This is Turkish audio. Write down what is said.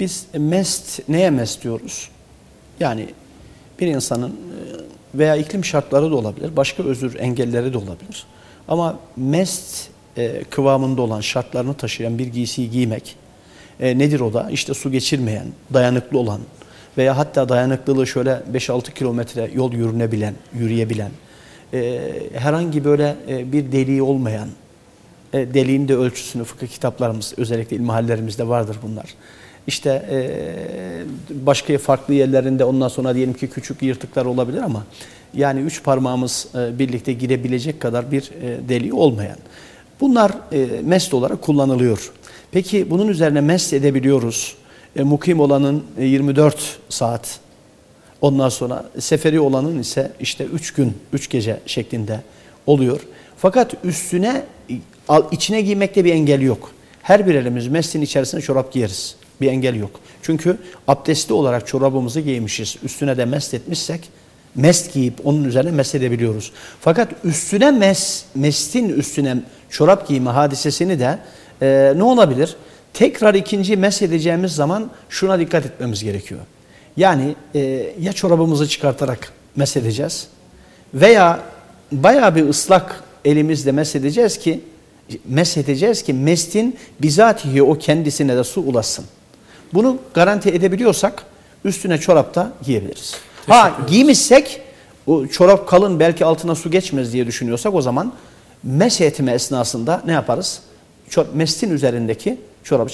biz mest neye mest diyoruz? Yani bir insanın e, veya iklim şartları da olabilir, başka özür engelleri de olabilir. Ama mest e, kıvamında olan şartlarını taşıyan bir giysiyi giymek e, nedir o da? İşte su geçirmeyen, dayanıklı olan veya hatta dayanıklılığı şöyle 5-6 kilometre yol yürünebilen, yürüyebilen, e, herhangi böyle e, bir deliği olmayan, e, deliğin de ölçüsünü fıkıh kitaplarımız özellikle ilmihallerimizde vardır bunlar. İşte e, başka farklı yerlerinde ondan sonra diyelim ki küçük yırtıklar olabilir ama yani üç parmağımız e, birlikte girebilecek kadar bir e, deliği olmayan. Bunlar e, mest olarak kullanılıyor. Peki bunun üzerine mest edebiliyoruz. E, mukim olanın e, 24 saat Ondan sonra seferi olanın ise işte üç gün, üç gece şeklinde oluyor. Fakat üstüne, içine giymekte bir engel yok. Her bir elimiz mesleğin içerisine çorap giyeriz. Bir engel yok. Çünkü abdestli olarak çorabımızı giymişiz. Üstüne de mest etmişsek, mest giyip onun üzerine mest edebiliyoruz. Fakat üstüne mes, mestin üstüne çorap giyme hadisesini de e, ne olabilir? Tekrar ikinci mes edeceğimiz zaman şuna dikkat etmemiz gerekiyor. Yani e, ya çorabımızı çıkartarak mesedeceğiz veya bayağı bir ıslak elimizle mesedeceğiz ki mesedeceğiz ki mestin bizatihi o kendisine de su ulaşsın. Bunu garanti edebiliyorsak üstüne çorap da giyebiliriz. Ha giymişsek o çorap kalın belki altına su geçmez diye düşünüyorsak o zaman mesh etme esnasında ne yaparız? Mestin üzerindeki çorabı